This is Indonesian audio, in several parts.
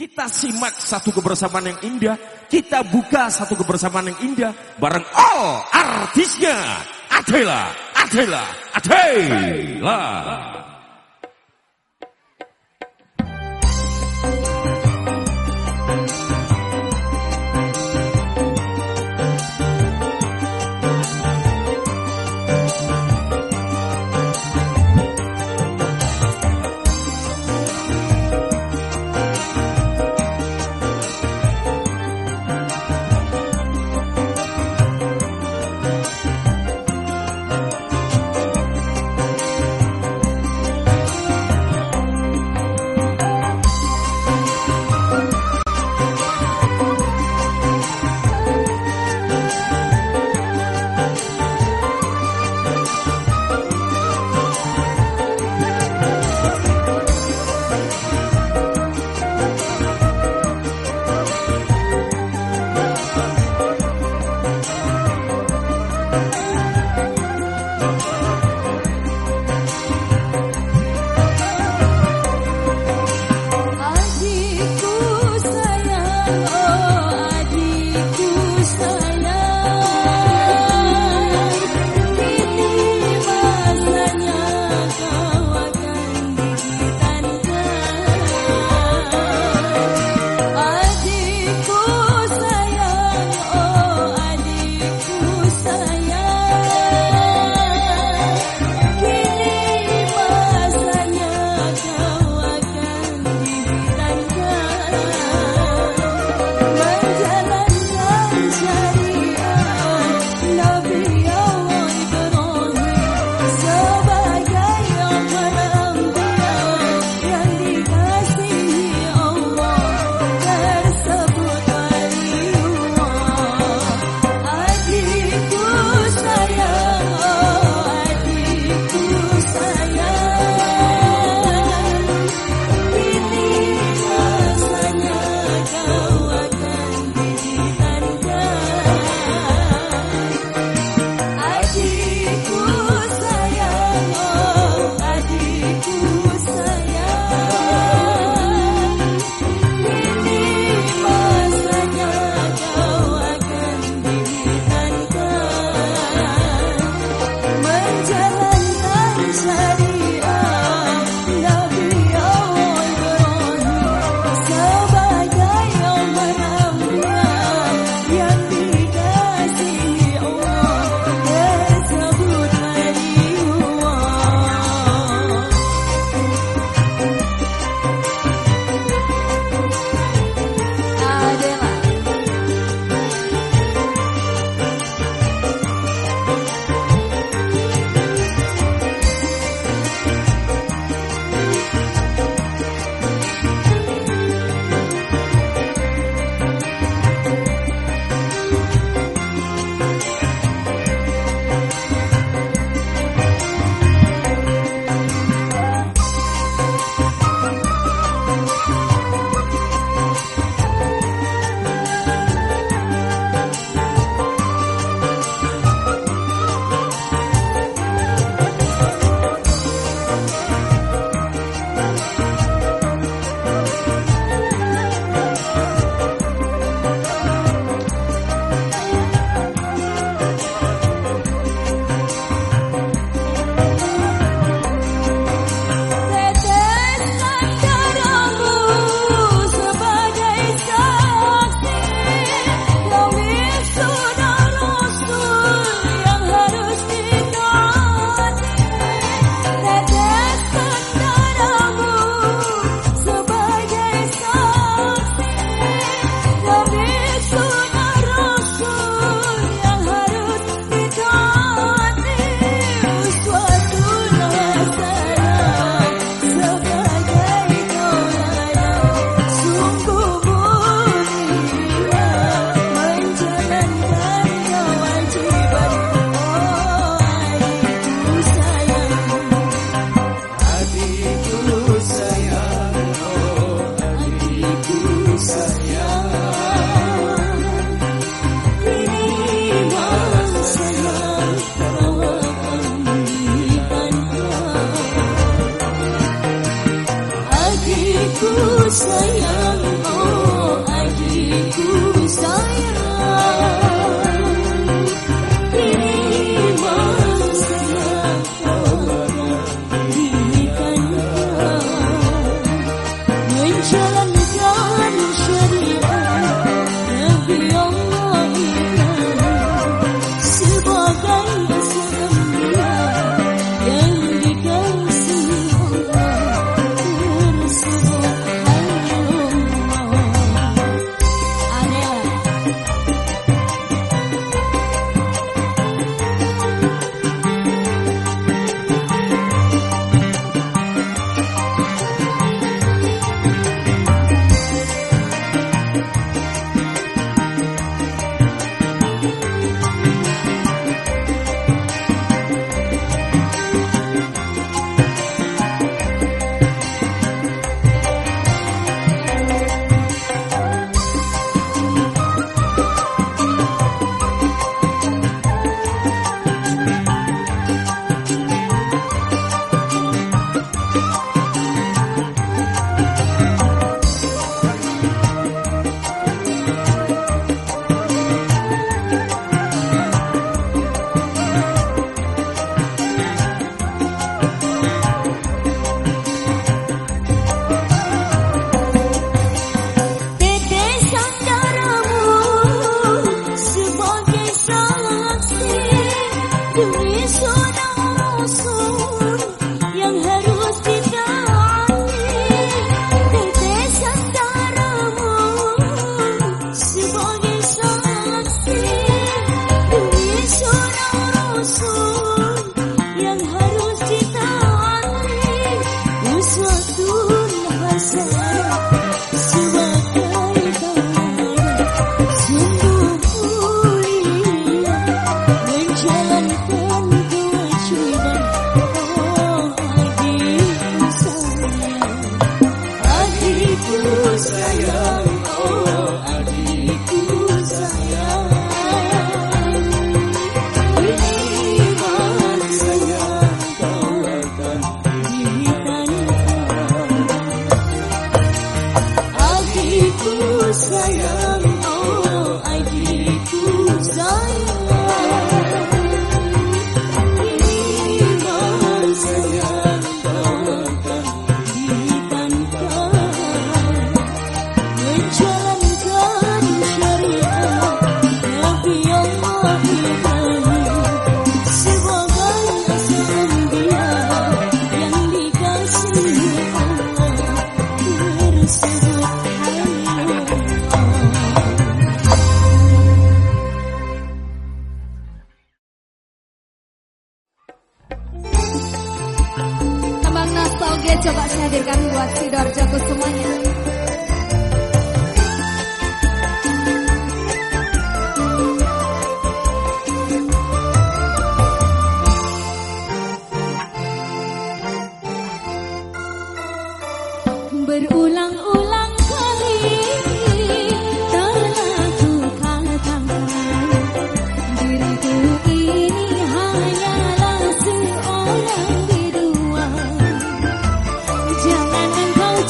Kita simak satu kebersamaan yang indah, kita buka satu kebersamaan yang indah bareng all artisnya. Adela, Adela, Adela. sayang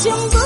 jemput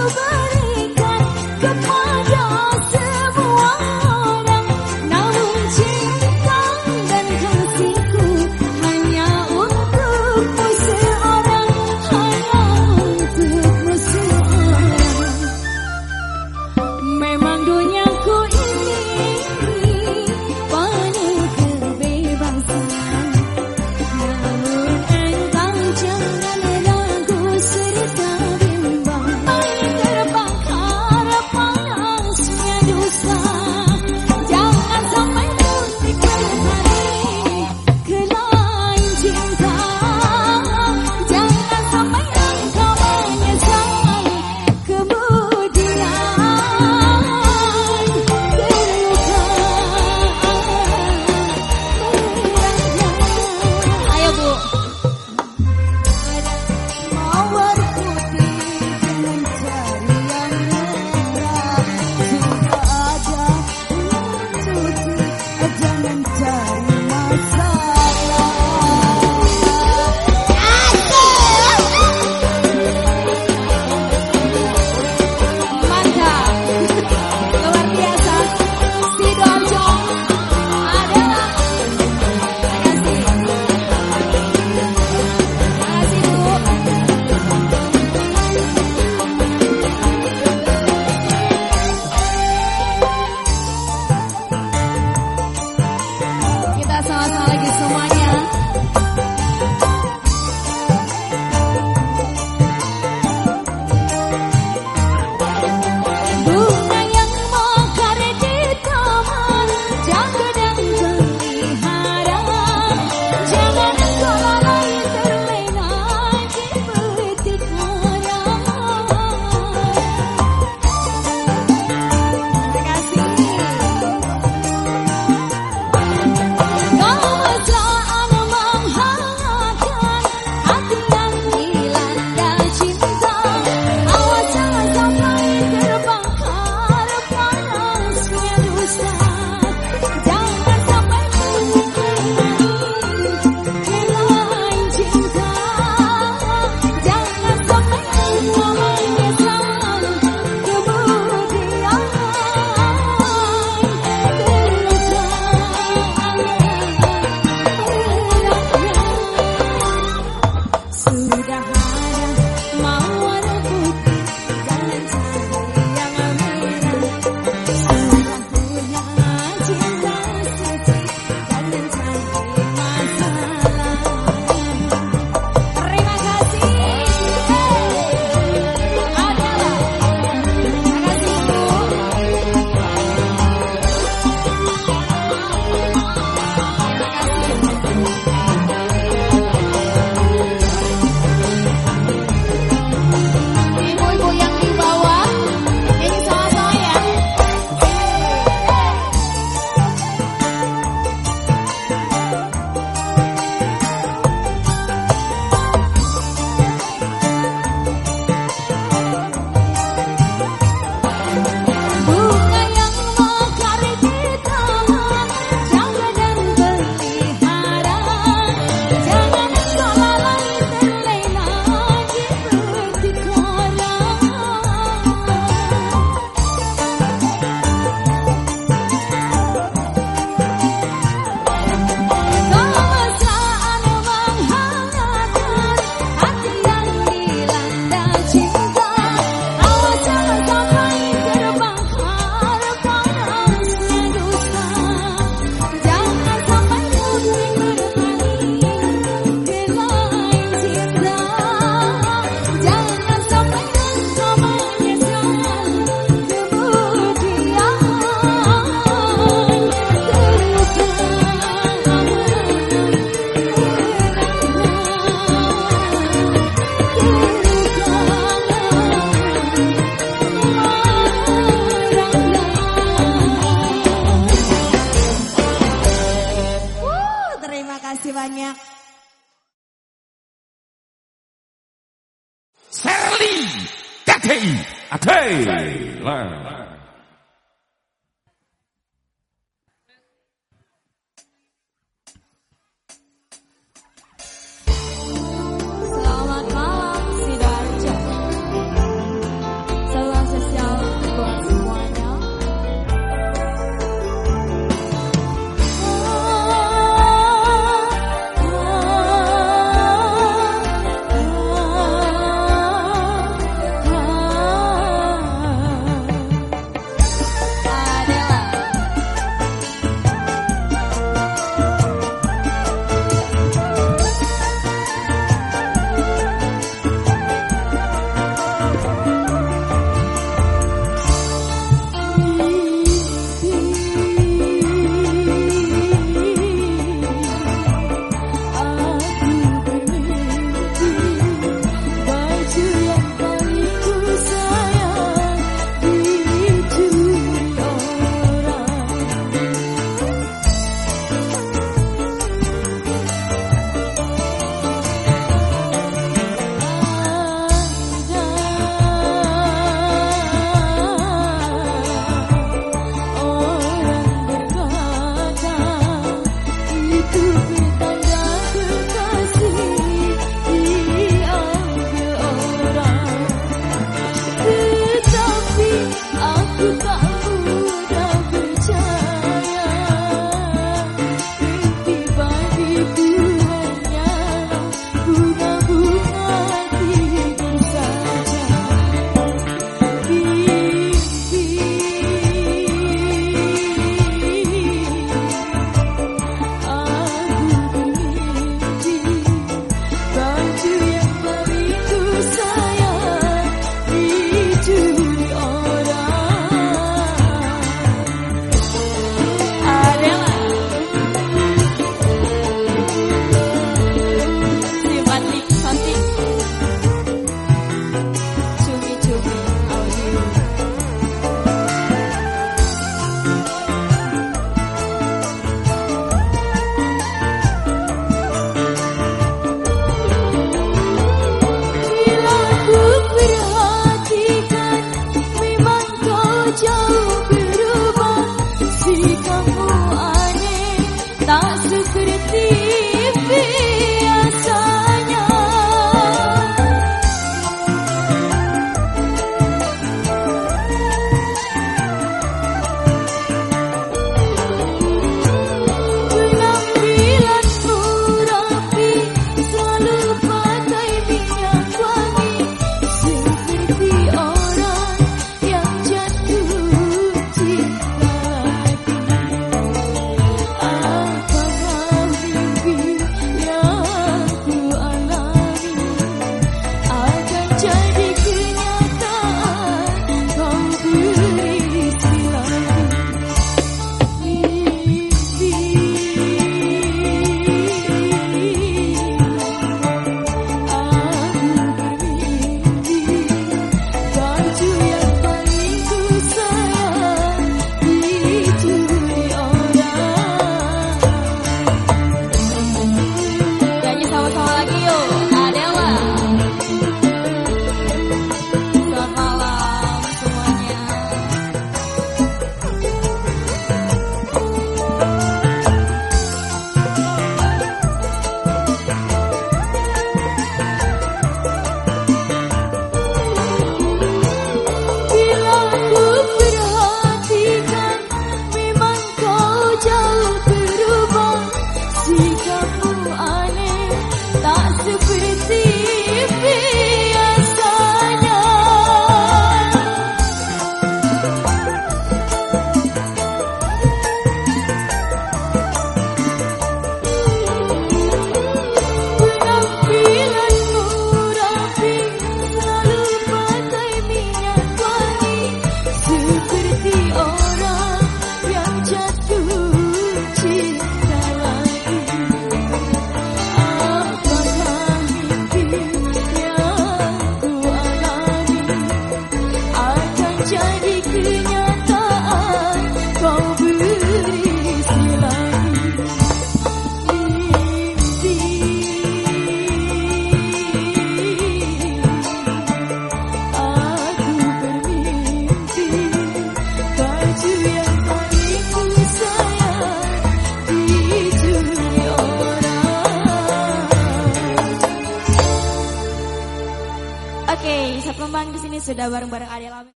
Oke, Sapembang di sini sudah bareng-bareng Adela.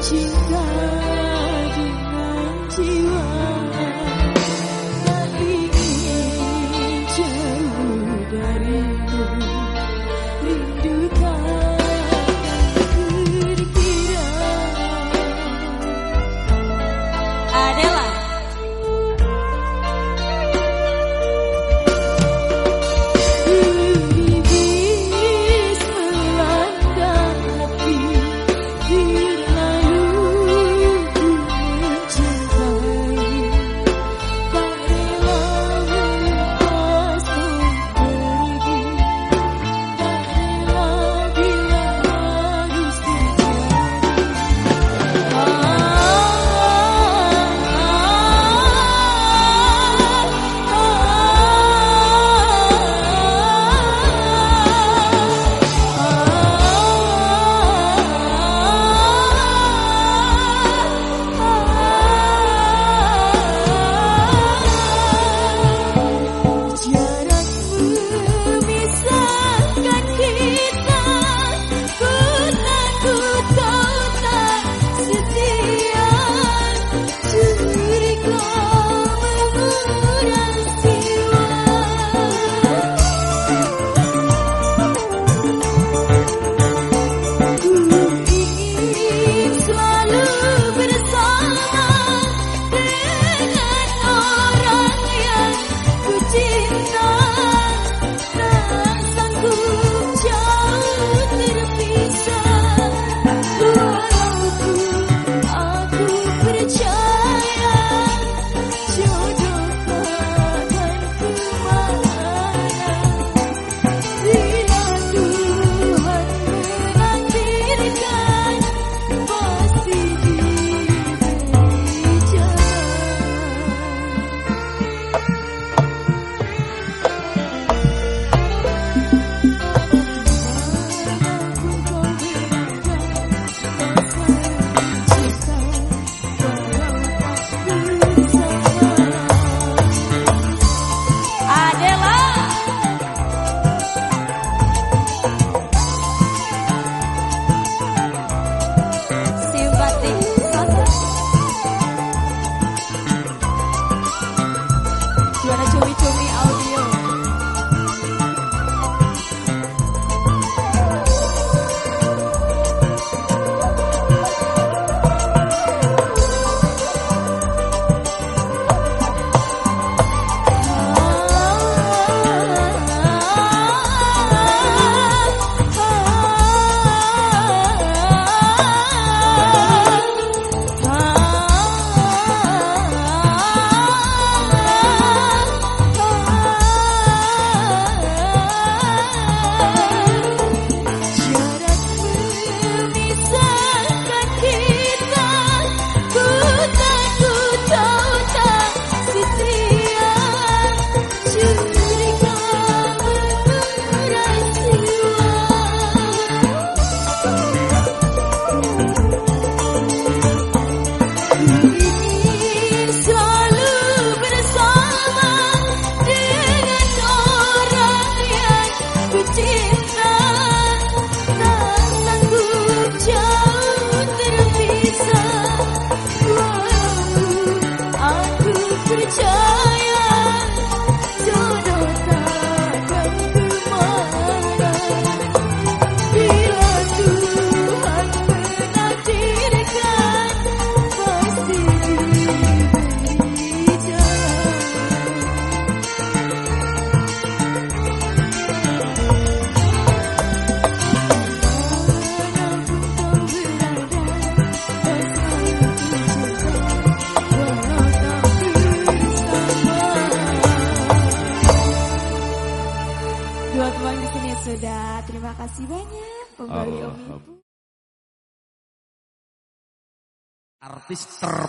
情歌的难听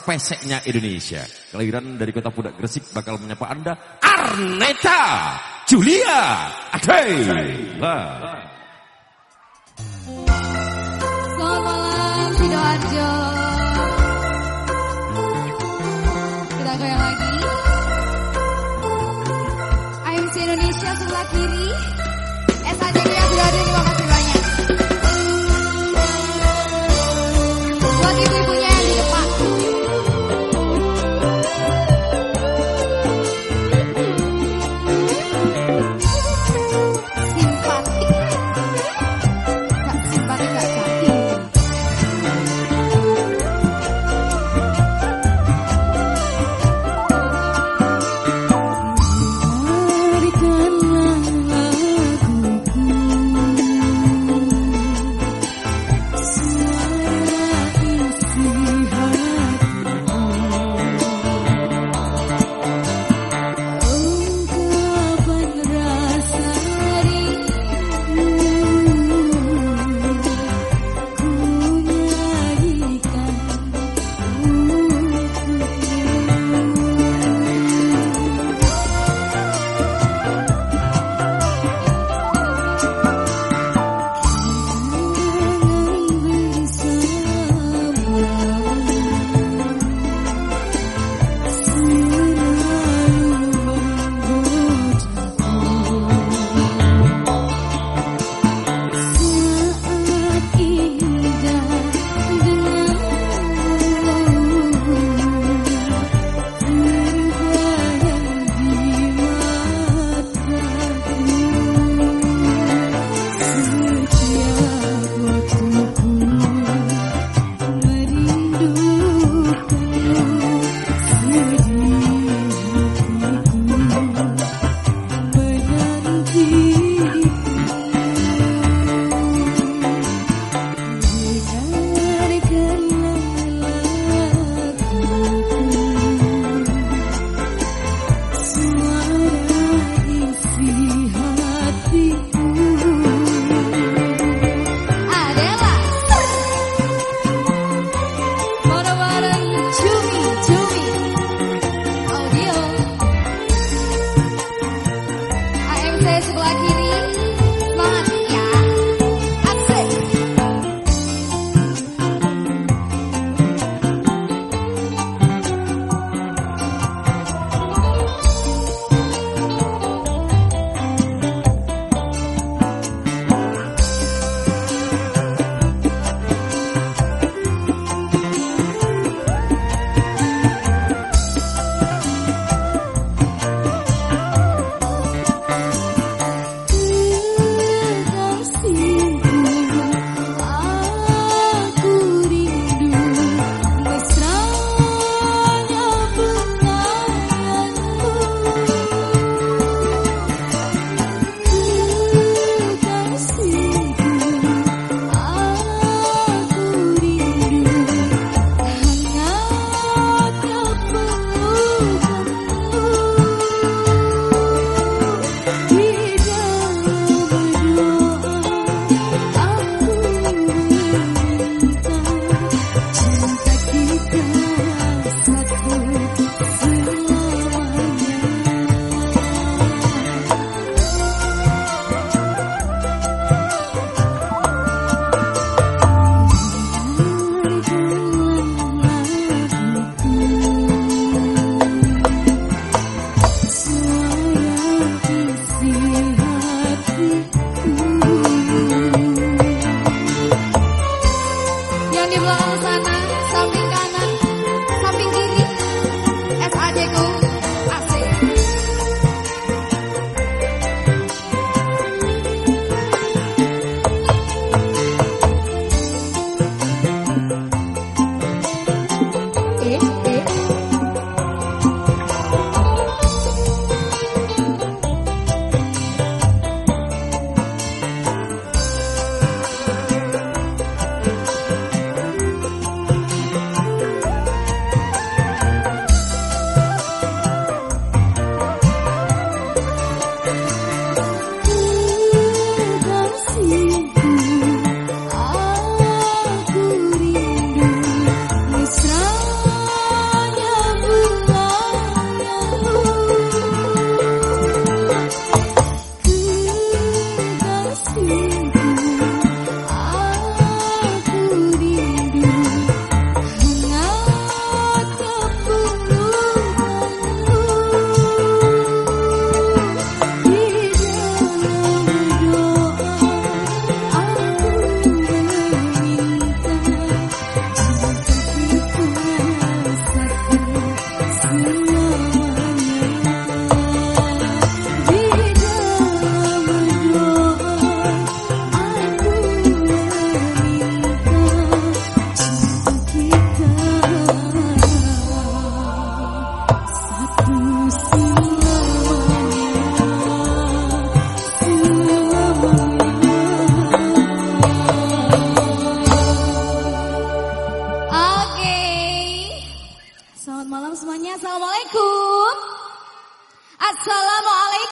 terpeseknya Indonesia. Kelahiran dari kota Pudak Gresik bakal menyapa Anda Arneta Julia Adela. Selamat malam Sidoarjo. Kita goyang lagi. AMC Indonesia sebelah kiri.